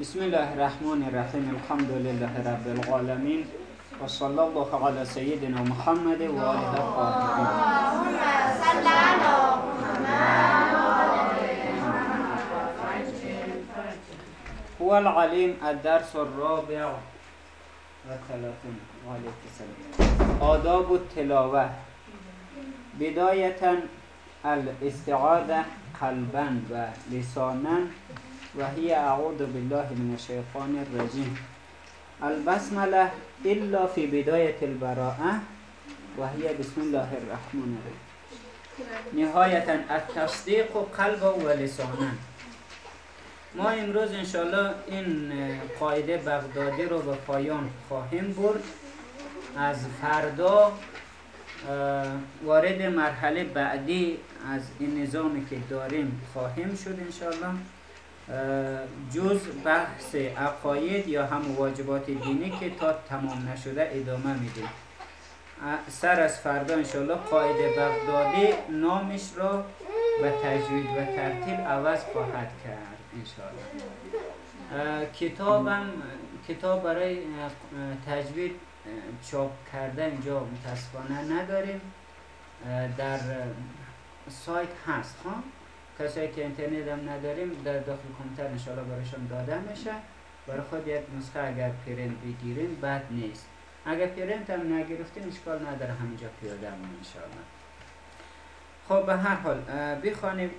بسم الله الرحمن الرحیم الحمد لله رب العالمین و صلی الله علی سیدنا محمد و آله الطاهرین هو العلیم الدرس الرابع و ثلاثون آداب التلاوه بدایتا الاستعاده قلبا و لسانا و هی اعوذ بالله من الشیطان الرجیم. البسمله الا فی بدایت البراءه و هی بسم الله الرحمن الرحیم. نهایتا التصدیق و قلب و لسانا ما امروز انشالله این قاعده بغدادی رو به پایان خواهیم برد. از فردا وارد مرحله بعدی از این نظامی که داریم خواهیم شد انشالله جز بحث عقاید یا هم واجبات دینی که تا تمام نشده ادامه میدیم سر از فردا انشالله قاعده بغدادی نامش را به تجوید و ترتیل عوض خواهد کرد انشالله کتابم کتاب برای تجوید چاپ کرده اینجا متاسفانه نداریم. در سایت هست ها؟ کسایی که اینترنت هم نداریم در داخل کامپیوتر انشاءالله برایشان داده میشه. برای خود یک نسخه اگر پرینت بگیریم بد نیست. اگر پرینت هم نگرفتیم اشکال نداره همینجا پیاده همون انشاءالله. خب به هر حال بخوانیم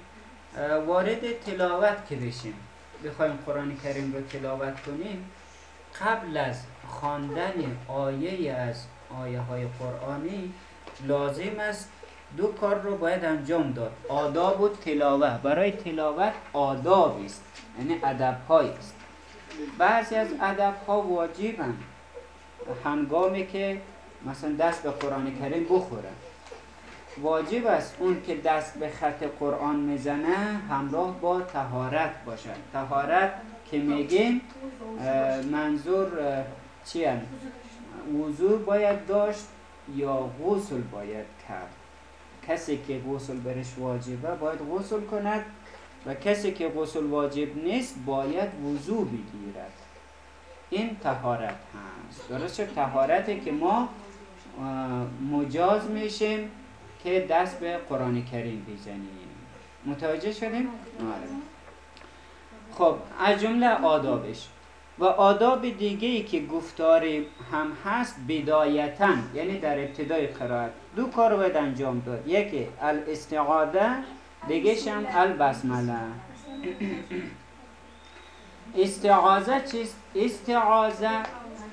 وارد تلاوت که بشیم. بخوایم قرآن کریم رو تلاوت کنیم. قبل از خواندن آیه از آیه های قرآنی لازم است دو کار رو باید انجام داد. آداب و تلاوه برای تلاوت آداب است یعنی ادب است. بعضی از ادب ها واجبن. هنگامی که مثلا دست به قرآن کریم بخوره واجب است اون که دست به خط قرآن می‌زنه همراه با تهارت باشد تهارت که میگیم منظور چی وضوع باید داشت یا غسل باید کرد؟ کسی که غسل برش واجبه باید غسل کند و کسی که غسل واجب نیست باید وضوع بگیرد. این تهارت هست. درست تهارتی که ما مجاز میشیم که دست به قرآن کریم بزنیم. متوجه شدیم؟ آره. خب از جمله آدابش. و آداب دیگه ای که گفتاری هم هست بدایتا یعنی در ابتدای قرائت. دو کار باید انجام داد. یکی الاستعاده دیگه هم البسمله. استعاذه چیست؟ استعاذه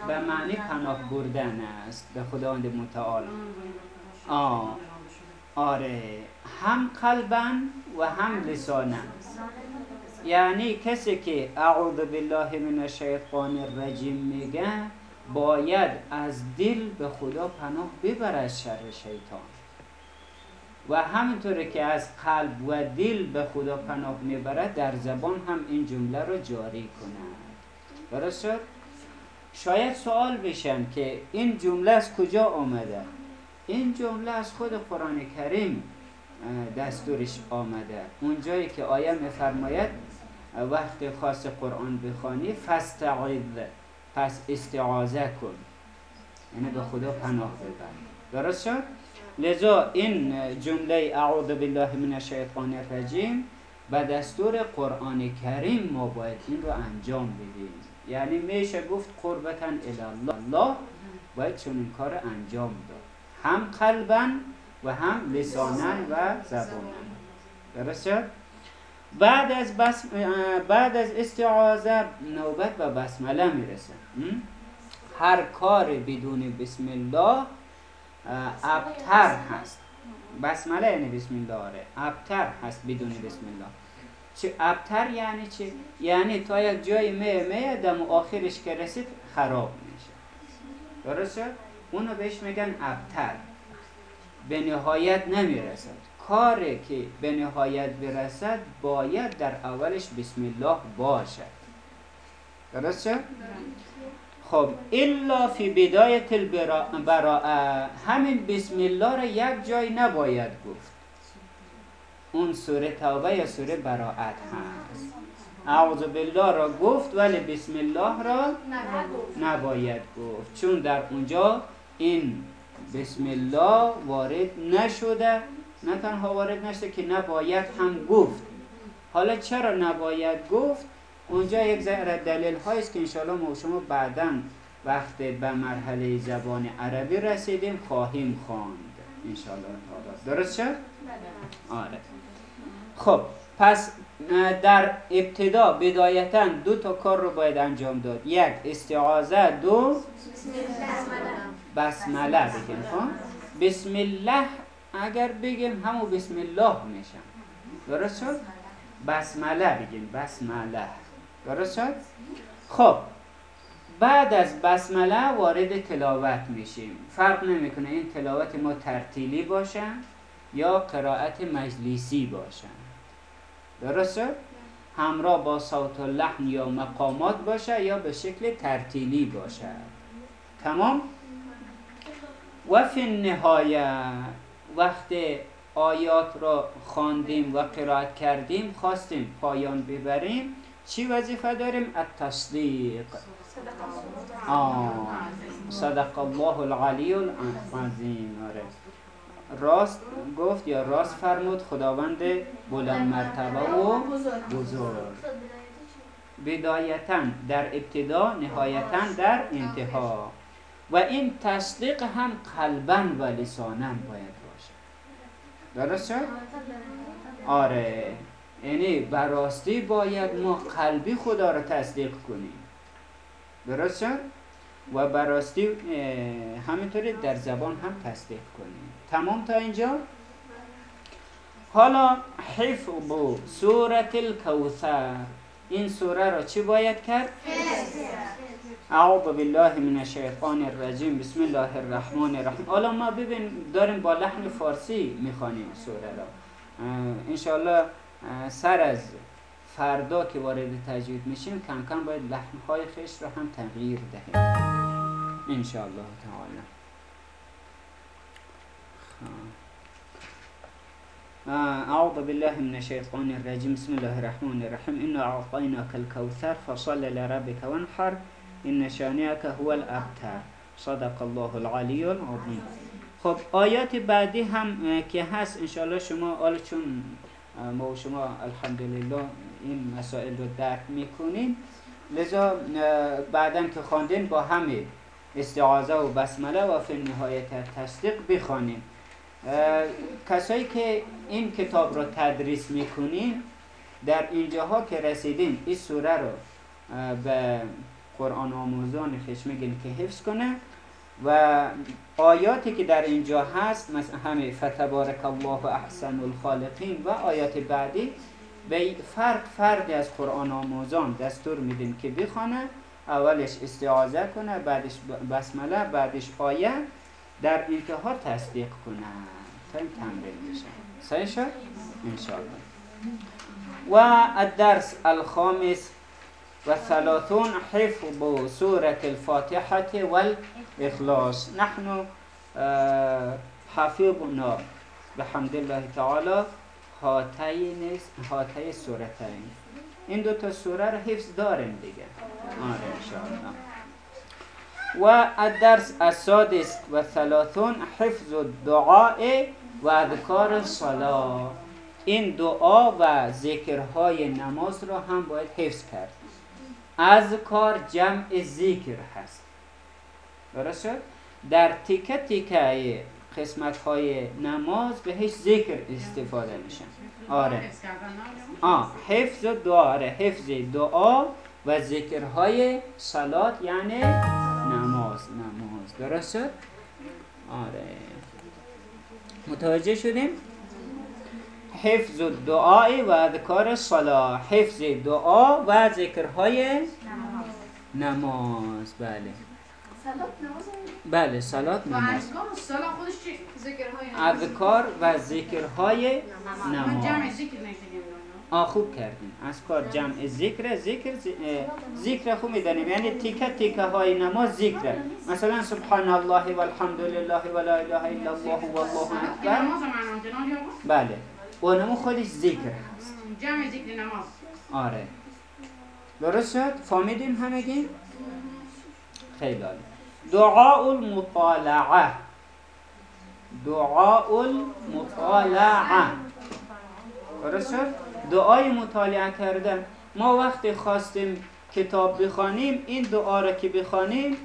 به معنی پناه بردن است به خداوند متعال. آه آره. هم قلبا و هم لسانا. یعنی کسی که اعوذ بالله من الشیطان الرجیم میگه باید از دل به خدا پناه ببره از شر شیطان. و همینطور که از قلب و دل به خدا پناه می‌بره در زبان هم این جمله رو جاری کند درست شد؟ شاید سوال بشن که این جمله از کجا آمده؟ این جمله از خود قرآن کریم دستورش آمده. اونجایی که آیه میفرماید وقت خاص قرآن بخوانی فستعید پس استعاذه کن. یعنی به خدا پناه ببر. درست شد؟ لذا این جمله اعوذ بالله من الشیطان الرجیم به دستور قرآن کریم ما باید این رو انجام بدیم. یعنی میشه گفت قربتا الله باید چون این کار انجام داد. هم قلبا و هم لسانا و زبانا. درست شد؟ بعد از, بس... بعد از استعاذه نوبت به بسمله می‌رسه. هر کار بدون بسم الله ابتر هست. بسمله یعنی بسم الله آره. ابتر هست بدون بسم الله. چه ابتر یعنی چه؟ یعنی تا یک جای می می دم آخرش که رسید خراب میشه. درست شد؟ اونو بهش میگن ابتر. به نهایت نمی‌رسد کاری که به نهایت برسد باید در اولش بسم الله باشد. درست شد؟ خب الا فی بدایت البراءه همین بسم الله را یک جای نباید گفت. اون سوره توبه یا سوره براعت هست. اعوذ بالله را گفت ولی بسم الله را نباید گفت. چون در اونجا این بسم الله وارد نشده. نه تنها وارد نشده که نباید هم گفت. حالا چرا نباید گفت؟ اونجا یک ذره دلیل هاییست که انشاءالله ما شما بعدا وقتی به مرحله زبان عربی رسیدیم خواهیم خواند. انشاءالله درست شد؟ آره. خب پس در ابتدا بدایتا دو تا کار رو باید انجام داد. یک استعاذه. دو بسمله بگیم خب؟ بسم الله اگر بگیم همو بسم الله میشم درست شد؟ بسمله بگیم بسمله. درست شد؟ خب بعد از بسمله وارد تلاوت میشیم. فرق نمی‌کنه این تلاوت ما ترتیلی باشه یا قرائت مجلیسی باشه. درست شد؟ همراه با صوت و لحن یا مقامات باشه یا به شکل ترتیلی باشه. تمام؟ و فی نهایه وقت آیات را خواندیم و قرائت کردیم خواستیم پایان ببریم. چی وظیفه داریم؟ التصدیق. صدق الله العلی العظیم. آره. راست گفت یا راست فرمود؟ خداوند بلند مرتبه و بزرگ. بدایتا در ابتدا نهایتا در انتها. و این تصدیق هم قلبا و لسانا باید درست شد؟ آره یعنی براستی باید ما قلبی خدا را تصدیق کنیم درست شد؟ و براستی همینطوری در زبان هم تصدیق کنیم تمام تا اینجا حالا حفظ سورت الكوثر این سوره را چی باید کرد؟ اعوذ بالله من الشیطان الرجیم. بسم الله الرحمن الرحیم. حالا ما ببین داریم با لحن فارسی می‌خوانیم سوره را انشاءالله سر از فردا که وارد تجوید میشیم کم کم باید لحنهای خیش را هم تغییر دهیم. انشاءالله تعالی. أعوذ بالله من الشيطان الرجيم بسم الله الرحمن الرحيم إنا أعطيناك الكوثر فصل لربك وانحر. إن شانئك هو الأبتر صدق الله العلي العظيم خب آیات بعدی هم که هست انشاءالله شما آل چون ما و شما الحمدلله این مسائل رو درک می‌کنین لذا بعدا که خواندین با همه استعاذه و بسمله و فی نهایت تصدیق بخوانیم. کسایی که این کتاب را تدریس می‌کنین در اینجاها که رسیدین این سوره رو به قرآن آموزان خش میگین که حفظ کنه و آیاتی که در اینجا هست مثل همه فتبارک الله احسن الخالقین و آیات بعدی به فرد فردی از قرآن آموزان دستور میدیم که بخوانه اولش استعاذه کنه بعدش بسمله بعدش آیه در انتها تصدیق کنه. تا این تمرین بشه. صحیح شد؟ انشاءالله. و الدرس الخامس و ثلاثون حفظ سورة الفاتحة والإخلاص. نحن حفظنا بحمد الله تعالى هاتین هاتای سورتین. این دو تا سوره رو حفظ داریم دیگه. آره انشاءالله. و الدرس السادس و ثلاثون حفظ دعاء و اذکار صلاة این دعا و ذکرهای نماز را هم باید حفظ کرد. از کار جمع ذکر هست درست شد؟ در تیکه تیکه قسمت های نماز به هیچ ذکر استفاده میشن آره آه حفظ دعا آره حفظ دعا و ذکرهای صلات یعنی نماز نماز درست شد؟ آره متوجه شدیم؟ حفظ دعای و اذکار صلاح. حفظ دعا و ذکرهای نماز. بله. بله سلات نماز. اذکار و ذکرهای نماز. آ خوب کردیم. از کار جمع ذکر ذکر ذکر خوب می‌دانیم. یعنی تیکه تیکه های نماز ذکر. مثلا سبحان الله و الحمد لله و لا اله الا الله و الله اکبر بله. و نمو خودش ذکر هست جمع ذکر نماز آره درست شد؟ فهمیدیم همگی؟ خیلی عالی دعاء المطالعه دعاء المطالعه درست شد؟ دعای مطالعه کردن ما وقتی خواستیم کتاب بخوانیم این دعا را که بخوانیم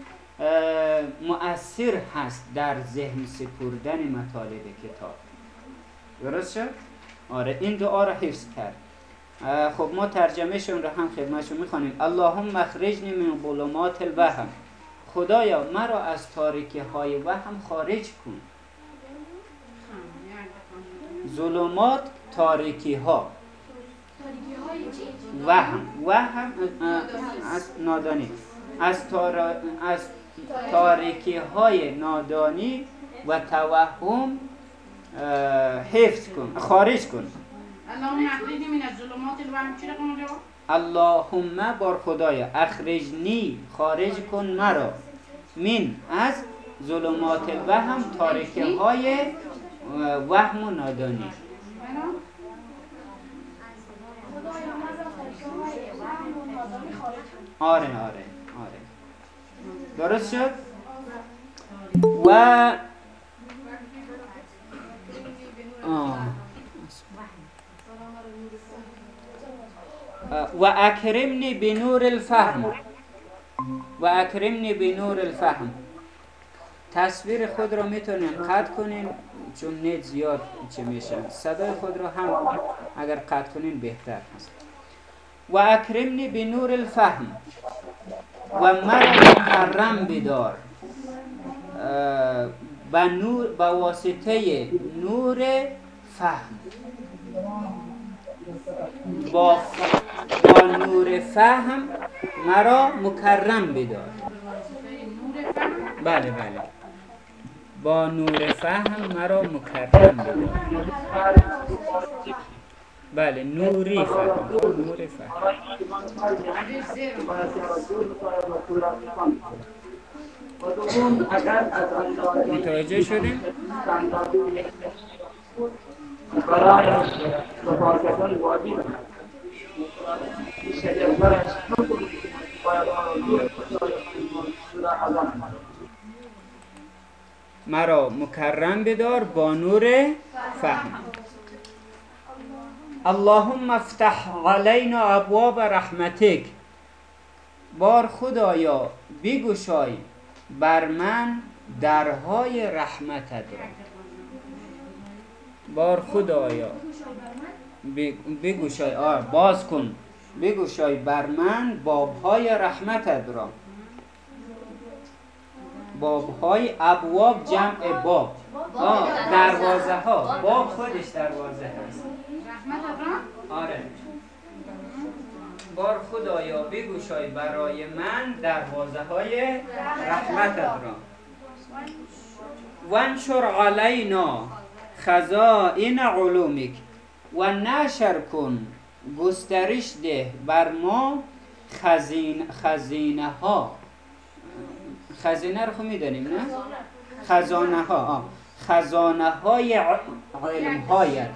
مؤثر هست در ذهن سپردن مطالب کتاب درست شد؟ آره این دعا را حفظ کرد. خب ما ترجمهشون را هم خدمتشون می‌خوانیم اللهم اخرجنی من ظلمات الوهم. خدایا مرا از تاریکی های وهم خارج کن. ظلمات تاریکی ها وهم وهم از نادانی. از, تار... از تاریکی های نادانی و توهم حفظ کن خارج کن. اللهم اخرجنی من الظلمات اللهم بار خدایا اخرجنی خارج کن مرا. من از ظلمات الوهم تاریکی های وهم و نادانی آره آره آره. درست شد؟ و و اکرمنی بنور الفهم. و اکرمنی بنور الفهم. تصویر خود را می‌تونیم قطع کنیم چون نت زیاد چه میشه. صدای خود را هم اگر قطع کنیم بهتر هست و اکرمنی به نور الفهم. و مرا مکرم بدار. با نور با واسطه نور فهم. با, با نور فهم مرا مکرم بدار. بله بله. با نور فهم مرا مکرم بدار. بله نوری فهم نور فهم. متوجه شدیم؟ مرا مکرم بدار با نور فهم. اللهم افتح علینا ابواب رحمتک. بار خدایا بگشای. بر من درهای رحمتت را. بار خدایا بگشای آه باز کن. بگشای بر من بابهای رحمتت را. بابهای ابواب جمع باب. دروازه ها باب خودش دروازه هست. آره. بار خدایا بگوشای برای من دروازه های رحمت را وانشر علینا خزائن علومک و نشر کن گسترش ده بر ما خزین خزینه ها خزینه رو می‌دانیم نه؟ خزانه ها خزانه های علم. هایت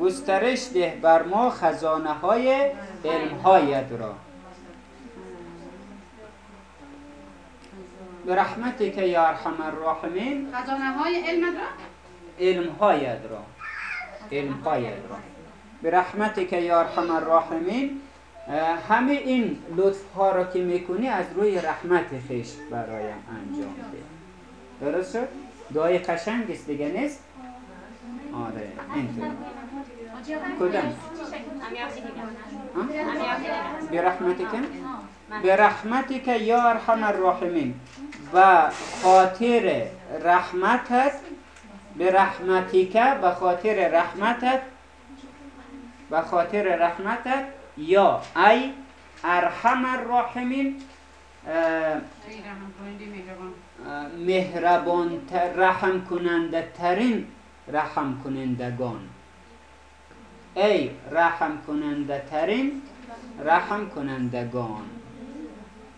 گسترش ده. بر ما خزانه های علم هایت را به رحمتی که یا ارحم الراحمین. خزانه های علم را علم هایت را علم هایت را به رحمتی که یا ارحم الراحمین. همه این لطف ها را که می‌کنی از روی رحمت خیش برایم انجام ده. درست شد؟ دعای قشنگ است دیگه نیست؟ آره اینطور کدام؟ برحمتک که یا ارحم الراحمین و خاطر رحمتت برحمتک و خاطر رحمتت و خاطر رحمتت یا ای ارحم الراحمین مهربان رحم کننده ترین رحم کنندگان. ای رحم کننده ترین رحم کنندگان.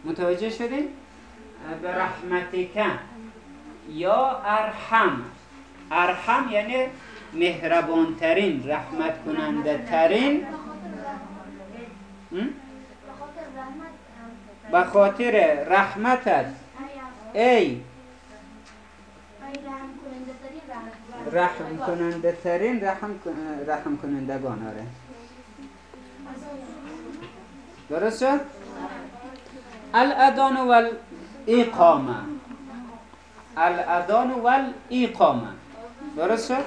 متوجه شدین؟ به رحمتک یا ارحم. ارحم یعنی مهربان ترین رحمت کننده ترین به خاطر رحمتت. ای. رحم کننده ترین رحم, رحم کنندگان آره. درست شد؟ الادان و الاقامه الادان و الاقامه درست شد؟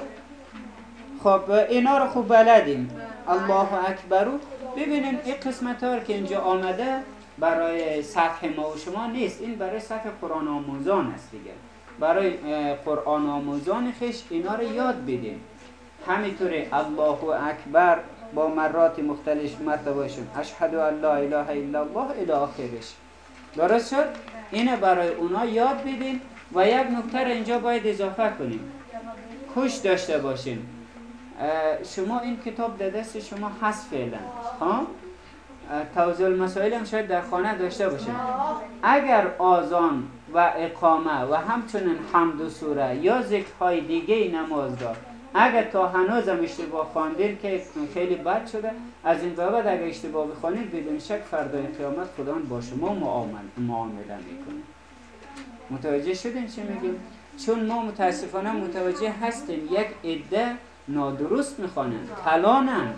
خب اینا رو خوب بلدیم. الله اکبر. ببینیم این قسمت ها که اینجا آمده برای سطح ما و شما نیست. این برای سطح قرآن آموزان است دیگه. برای قرآن آموزان خیش اینا رو یاد بدیم همینطوری الله اکبر با مرات مختلف مرتبه باشیم اشهد ان لا اله الا الله الی آخرش. درست شد؟ اینه برای اونا یاد بدیم و یک نکته اینجا باید اضافه کنیم. کش داشته باشیم شما این کتاب در دست شما هست فعلا. ها؟ توضیح المسائل هم شاید در خانه داشته باشیم. اگر آزان و اقامه و همچنین حمد و سوره یا ذکرهای دیگه نماز دار اگر تا هنوز هم اشتباه خواندید که خیلی بد شده. از این بعد اگر اشتباه بخوانید بدون شک فردای قیامت خدا با شما معامل معامله می‌کنه. متوجه شدین چی میگیم چون ما متاسفانه متوجه هستیم یک عده نادرست می‌خوانند. کلانند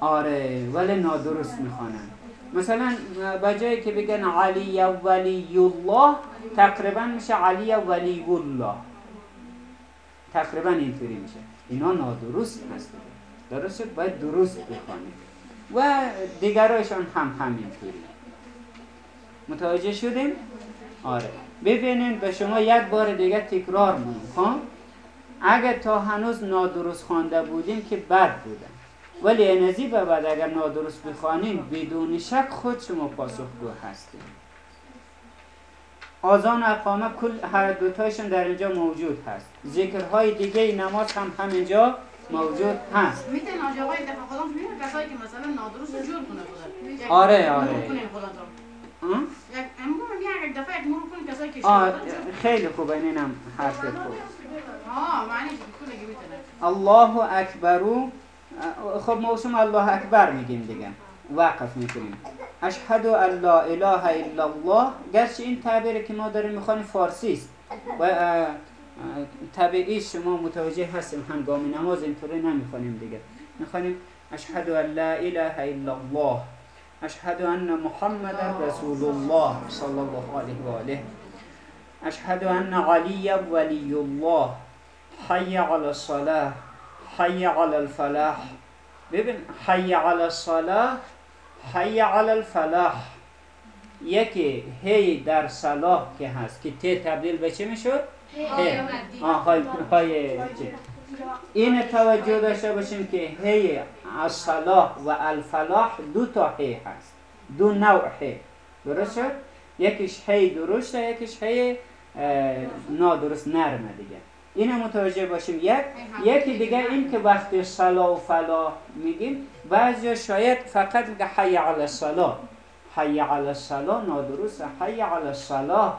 آره ولی نادرست می‌خوانند. مثلا بجایی که بگن علی ولی الله تقریبا میشه علی ولی الله تقریبا اینطوری میشه. اینا نادرست هست درست باید درست بخوانید و دیگرایشان هم همینطوری. متوجه شدیم؟ آره. ببینید به شما یک بار دیگه تکرار خب اگر تا هنوز نادرست خوانده بودیم که بد بودن. ولی انزی به بعد اگر نادرست بخوانیم بدون شک خود شما پاسخگو هستیم. آزان و اقامه کل هر دوتایشون در اینجا موجود هست. ذکرهای دیگه نماز هم همینجا موجود هست. می‌تونه آقای دفعه خودم کسایی که مثلا نادرست جور کنه آره آره. یک دفعه یک کسایی که خیلی خوبه اینم حرف خوب. الله اکبرو خب موسوم الله اکبر میگیم دیگه. وقف می‌کنیم. اشهد ان لا اله الا الله گرچه این تعبیری که ما داریم می‌خوانیم فارسی است. و طبیعی شما متوجه هستیم هنگام نماز اینطوری نمی‌خوانیم دیگه. می‌خوانیم اشهد ان لا اله الا الله اشهد ان محمد رسول الله صلی الله علیه و آله اشهد ان علی ولی الله حی علی الصلاة حی علی الفلاح. ببین حی علی الصلاة حی علی الفلاح. یکی هی در صلاح که هست که تی تبدیل به چه می‌شد؟ های های این توجه داشته باشیم که هی الصلاح و الفلاح دو تا هی هست. دو نوع هی. درست شد؟ یکیش هی درسته یکیش هی نادرست نرمه دیگه. این متوجه باشیم. یک یکی دیگه این که وقتی صلا و فلا میگیم بعضی شاید فقط میگه حی علی الصلا حی علی الصلا نادرست حی علی الصلا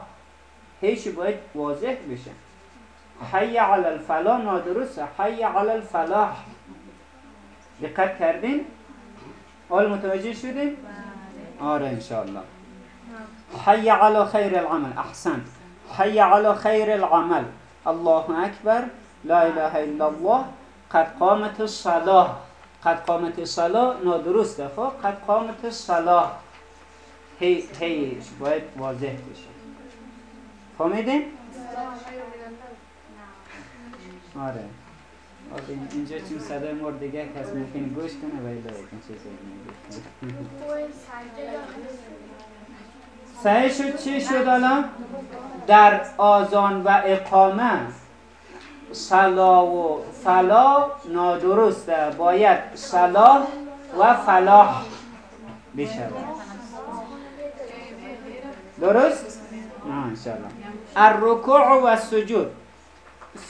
هیچ باید واضح بشه. حی علی الفلا نادرست حی علی الفلاح. دقت کردین؟ حال متوجه شدین؟ آره انشاءالله. حی علی خیر العمل. احسنت حی علی خیر العمل. الله اکبر لا اله الا الله قد قامت الصلاه قد قامت الصلاه نادرسته خب قد قامت الصلاه هی هی باید واضح بشه فهمیدین؟ آره اینجا چون صدای مورد دیگه کس ممکن گوش کنه ولی یکن چیزی صحیح شد چی شد الان؟ در آزان و اقامه. صلا و فلا نادرسته. باید صلاح و فلاح بشود. درست؟ نه انشاءالله. الرکوع و سجود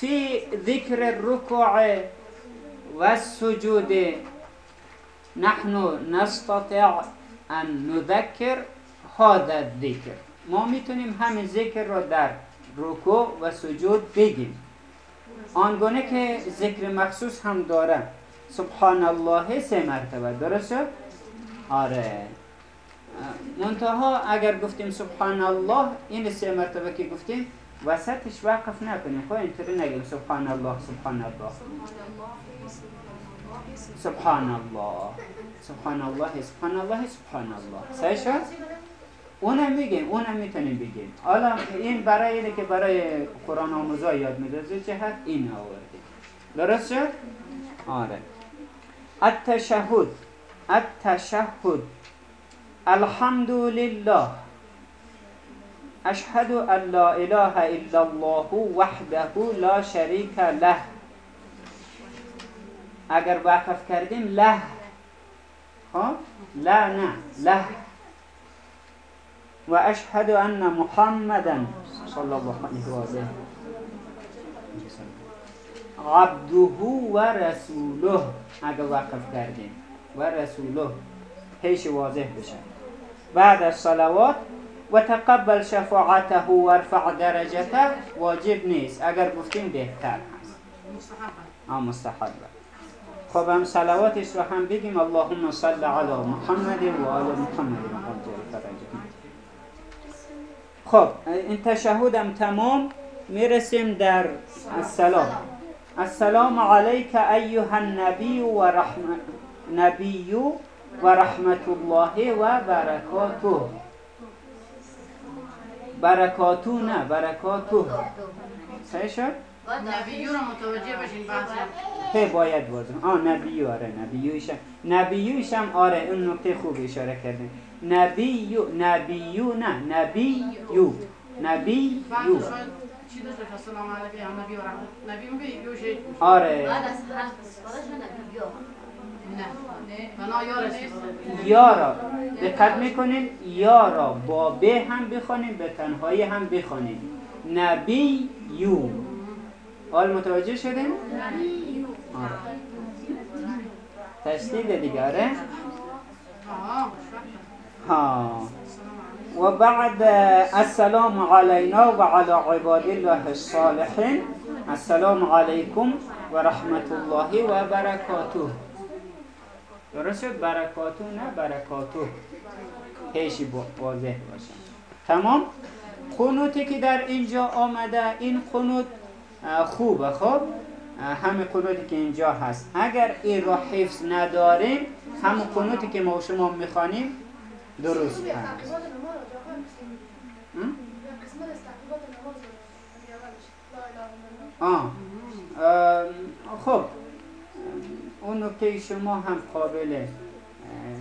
فی ذکر الرکوع و السجود نحن نستطيع ان نذكر هذا الذکر ما می‌تونیم همین ذکر را در رکوع و سجود بگیم. آنگونه که ذکر مخصوص هم داره. سبحان الله سه مرتبه. درست شد؟ آره. منتها اگر گفتیم سبحان الله این سه مرتبه که گفتیم وسطش وقف نکنیم. خب اینطوری نگیم. سبحان الله سبحان الله سبحان الله سبحان الله سبحان الله سبحان الله صحیح شد؟ اونم میگیم اونم می‌تونیم بگیم. حالا این برای اینه که برای قرآن آموزا یاد میدازه چه هست؟ این آوردیم درست شد؟ آره. التشهد. التشهد. الحمد لله اشهد ان لا اله الا الله وحده لا شریک له. اگر وقف کردیم له. ها لا نه. له. و اشهد أن محمدا صلی الله علیه و آله عبده و رسوله اگر وقف کردیم. و رسوله پیش واضح بشه. بعد از صلوات و تقبل شفاعته و ارفع درجته واجب نیست. اگر گفتیم بهتر هست مستحب. آه مستحب. خب هم صلواتش رو هم بگیم. اللهم صل علی محمد و آل محمد عجل فرجهم خب این تشهد هم تمام می‌رسیم در السلام. السلام علیک ایها النبی و رحمت نبی و رحمت الله و برکاته. برکاتو نه برکاتو صحیح شد؟ نبیو رو متوجه بشین بحث هی باید واضح آه نبیو آره نبیویش هم نبیویش هم آره این نکته خوب اشاره کردیم نبیو نبیو نه نبیو نبیو نبی نبی یو آره بعد از هر استفادهش نبی بیا نه بنا یا رسول یا را دقت می‌کنیم یا را با ب هم بخونیم به تنهایی هم بخونیم نبیو حال متوجه شدیم؟ آره. تشدید دیگه آره؟ ها. و بعد السلام علینا و علی عباد الله الصالحین. السلام علیکم و رحمت الله و برکاته. درست شد؟ برکاتو نه برکاتو پیشی واضح باشه. تمام؟ قنوتی که در اینجا آمده این قنوت خوبه. خب؟ همه قنوتی که اینجا هست. اگر این را حفظ نداریم همون قنوتی که ما شما می‌خوانیم درست. م? آه. خب. اون نکته شما هم قابل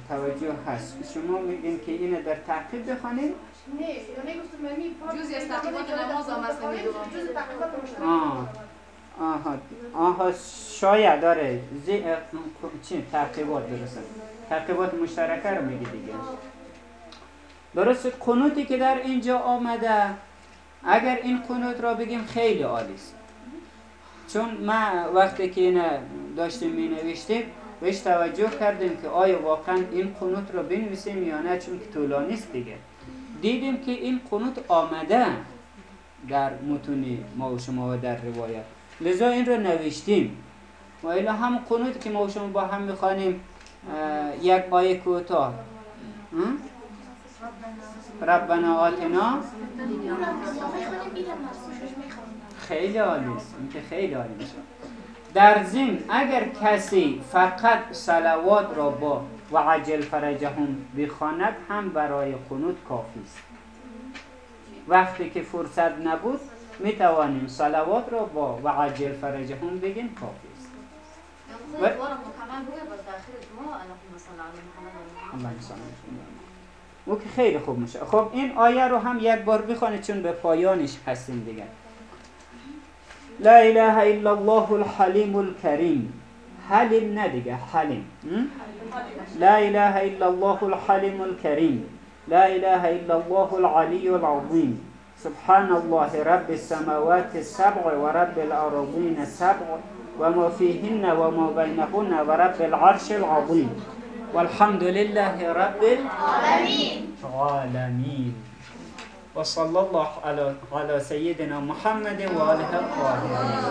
توجه هست. شما میگین که اینو در تعقیب بخوانید؟ جزی از تعقیبات نماز هم هست آه. آها. آها شاید داره زی... چی؟ تعقیبات درسته. تعقیبات مشترکه رو میگی دیگه. درست قنوتی که در اینجا آمده اگر این قنوت را بگیم خیلی عالی است. چون ما وقتی که اینه داشتیم می نوشتیم بهش توجه کردیم که آیا واقعا این قنوت را بنویسیم یا نه چون که طولانی است دیگه. دیدیم که این قنوت آمده در متون ما و شما و در روایت. لذا این رو نوشتیم. و الا هم قنوت که ما و شما با هم می‌خوانیم یک آیه کوتاه? ربنا آتنا. خیلی عالی است. این که خیلی عالی میشه. در ضمن اگر کسی فقط صلوات را با و عجل فرجهم بخواند هم برای قنوت کافی است. وقتی که فرصت نبود می توانیم صلوات را با و عجل فرجهم بگیم کافی است. خود او که خیلی خوب میشه. خب این آیه رو هم یک بار بخوانید چون به پایانش هستیم دیگه. لا اله الا الله الحلیم الكریم حلیم نه دیگه حلیم? لا اله الا الله الحلیم الكریم لا اله الا الله العلی العظیم. سبحان الله رب السماوات السبع ورب الأرضين السبع وما فيهن وما بينهن ورب العرش العظيم والحمد لله رب العالمين. وصلى الله على على سيدنا محمد وآله الطاهرين.